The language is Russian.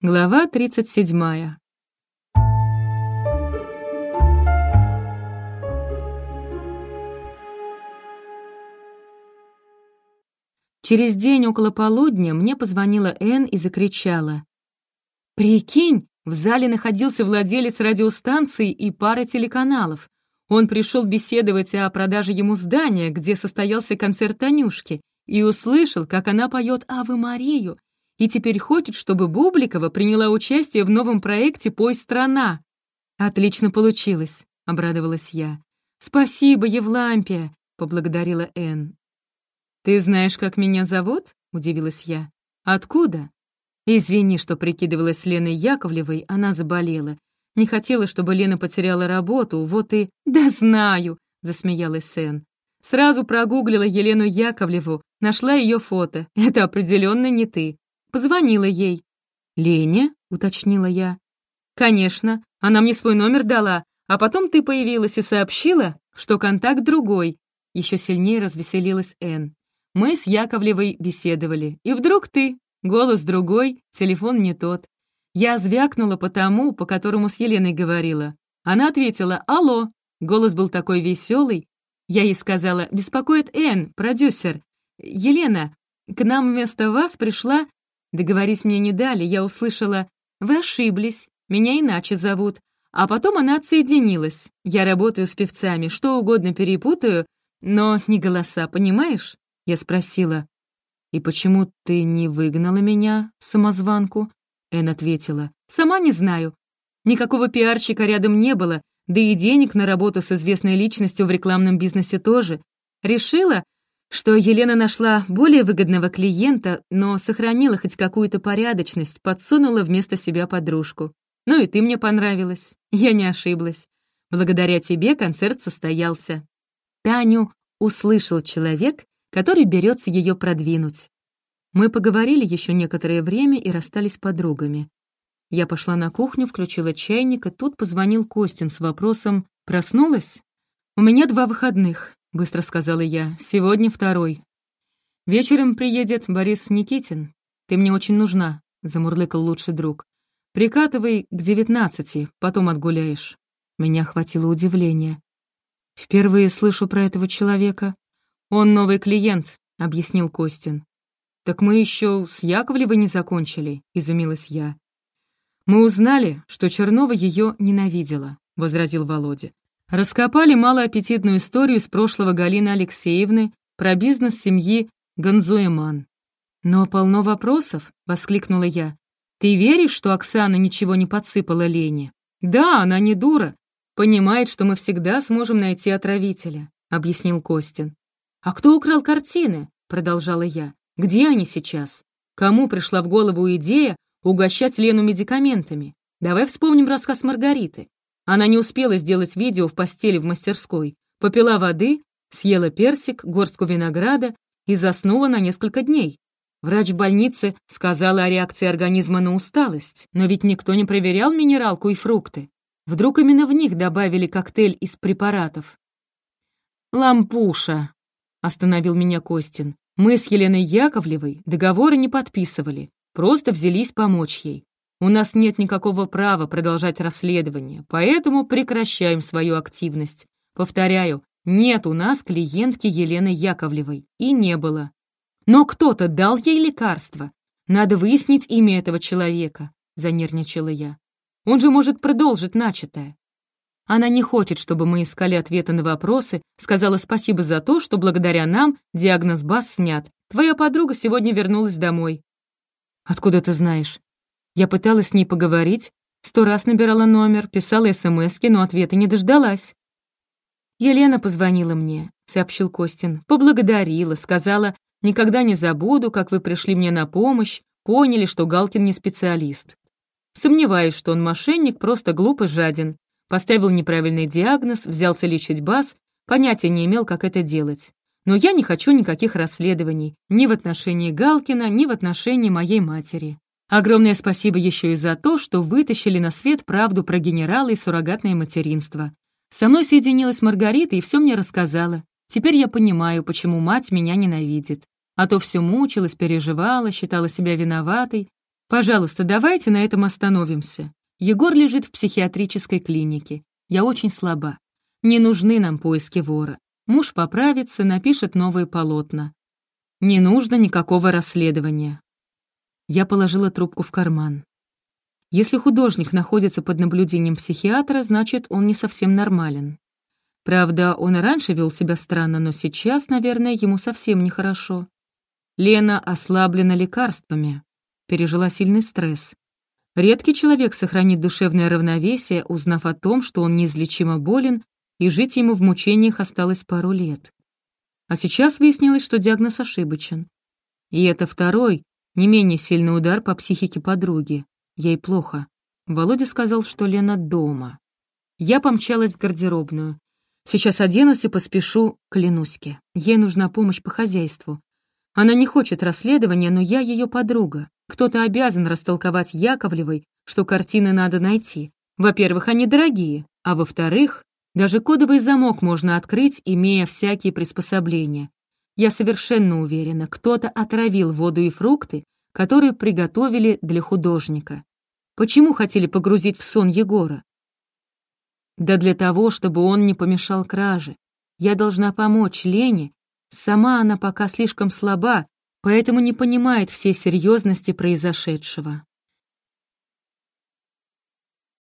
Глава 37. Через день около полудня мне позвонила Энн и закричала. «Прикинь, в зале находился владелец радиостанции и пара телеканалов. Он пришел беседовать о продаже ему здания, где состоялся концерт Танюшки, и услышал, как она поет «Авы Марию», и теперь хочет, чтобы Бубликова приняла участие в новом проекте «Пой страна». «Отлично получилось», — обрадовалась я. «Спасибо, Евлампия», — поблагодарила Энн. «Ты знаешь, как меня зовут?» — удивилась я. «Откуда?» «Извини, что прикидывалась Леной Яковлевой, она заболела. Не хотела, чтобы Лена потеряла работу, вот и...» «Да знаю!» — засмеялась Энн. Сразу прогуглила Елену Яковлеву, нашла ее фото. Это определенно не ты. Позвонила ей. «Лене?» — уточнила я. «Конечно, она мне свой номер дала, а потом ты появилась и сообщила, что контакт другой». Еще сильнее развеселилась Энн. Мы с Яковлевой беседовали, и вдруг ты. Голос другой, телефон не тот. Я звякнула по тому, по которому с Еленой говорила. Она ответила «Алло». Голос был такой веселый. Я ей сказала «Беспокоит Энн, продюсер. Елена, к нам вместо вас пришла Договорить мне не дали, я услышала «Вы ошиблись, меня иначе зовут». А потом она отсоединилась. Я работаю с певцами, что угодно перепутаю, но не голоса, понимаешь? Я спросила. «И почему ты не выгнала меня, самозванку?» Эн ответила. «Сама не знаю. Никакого пиарщика рядом не было, да и денег на работу с известной личностью в рекламном бизнесе тоже. Решила, что Елена нашла более выгодного клиента, но сохранила хоть какую-то порядочность, подсунула вместо себя подружку. Ну и ты мне понравилась. Я не ошиблась. Благодаря тебе концерт состоялся. Таню услышал человек, который берется ее продвинуть. Мы поговорили еще некоторое время и расстались подругами. Я пошла на кухню, включила чайник, и тут позвонил Костин с вопросом «Проснулась?» «У меня два выходных. — быстро сказала я. «Сегодня второй. Вечером приедет Борис Никитин. Ты мне очень нужна», — замурлыкал лучший друг. «Прикатывай к девятнадцати, потом отгуляешь». Меня охватило удивление. «Впервые слышу про этого человека. Он новый клиент», — объяснил Костин. «Так мы еще с Яковлевой не закончили», — изумилась я. «Мы узнали, что Чернова ее ненавидела», — возразил Володя. Раскопали малоаппетитную историю из прошлого Галины Алексеевны про бизнес семьи Гонзуэман. «Но полно вопросов», — воскликнула я. «Ты веришь, что Оксана ничего не подсыпала Лене?» «Да, она не дура. Понимает, что мы всегда сможем найти отравителя», — объяснил Костин. «А кто украл картины?» — продолжала я. «Где они сейчас? Кому пришла в голову идея угощать Лену медикаментами? Давай вспомним рассказ Маргариты. Она не успела сделать видео в постели в мастерской, попила воды, съела персик, горстку винограда и заснула на несколько дней. Врач в больнице сказала о реакции организма на усталость, но ведь никто не проверял минералку и фрукты. Вдруг именно в них добавили коктейль из препаратов. «Лампуша», — остановил меня Костин. «Мы с Еленой Яковлевой договоры не подписывали, просто взялись помочь ей. У нас нет никакого права продолжать расследование, поэтому прекращаем свою активность. Повторяю, нет у нас клиентки Елены Яковлевой. И не было. Но кто-то дал ей лекарство. Надо выяснить имя этого человека, занервничала я. Он же может продолжить начатое. Она не хочет, чтобы мы искали ответы на вопросы, сказала спасибо за то, что благодаря нам диагноз БАС снят. Твоя подруга сегодня вернулась домой. Откуда ты знаешь? Я пыталась с ней поговорить, сто раз набирала номер, писала смски, но ответа не дождалась. «Елена позвонила мне», — сообщил Костин. «Поблагодарила, сказала, никогда не забуду, как вы пришли мне на помощь, поняли, что Галкин не специалист. Сомневаюсь, что он мошенник, просто глуп и жаден. Поставил неправильный диагноз, взялся лечить бас, понятия не имел, как это делать. Но я не хочу никаких расследований ни в отношении Галкина, ни в отношении моей матери. Огромное спасибо еще и за то, что вытащили на свет правду про генерала и суррогатное материнство. Со мной соединилась Маргарита и все мне рассказала. Теперь я понимаю, почему мать меня ненавидит. А то все мучилась, переживала, считала себя виноватой. Пожалуйста, давайте на этом остановимся. Егор лежит в психиатрической клинике. Я очень слаба. Не нужны нам поиски вора. Муж поправится, напишет новые полотна. Не нужно никакого расследования. Я положила трубку в карман. Если художник находится под наблюдением психиатра, значит, он не совсем нормален. Правда, он и раньше вел себя странно, но сейчас, наверное, ему совсем нехорошо. Лена ослаблена лекарствами, пережила сильный стресс. Редкий человек сохранит душевное равновесие, узнав о том, что он неизлечимо болен, и жить ему в мучениях осталось пару лет. А сейчас выяснилось, что диагноз ошибочен. И это второй, не менее сильный удар по психике подруги. Ей плохо. Володя сказал, что Лена дома. Я помчалась в гардеробную. Сейчас оденусь и поспешу к Ленуське. Ей нужна помощь по хозяйству. Она не хочет расследования, но я ее подруга. Кто-то обязан растолковать Яковлевой, что картины надо найти. Во-первых, они дорогие, а во-вторых, даже кодовый замок можно открыть, имея всякие приспособления. Я совершенно уверена, кто-то отравил воду и фрукты, которые приготовили для художника. Почему хотели погрузить в сон Егора? Да для того, чтобы он не помешал краже. Я должна помочь Лене. Сама она пока слишком слаба, поэтому не понимает всей серьезности произошедшего.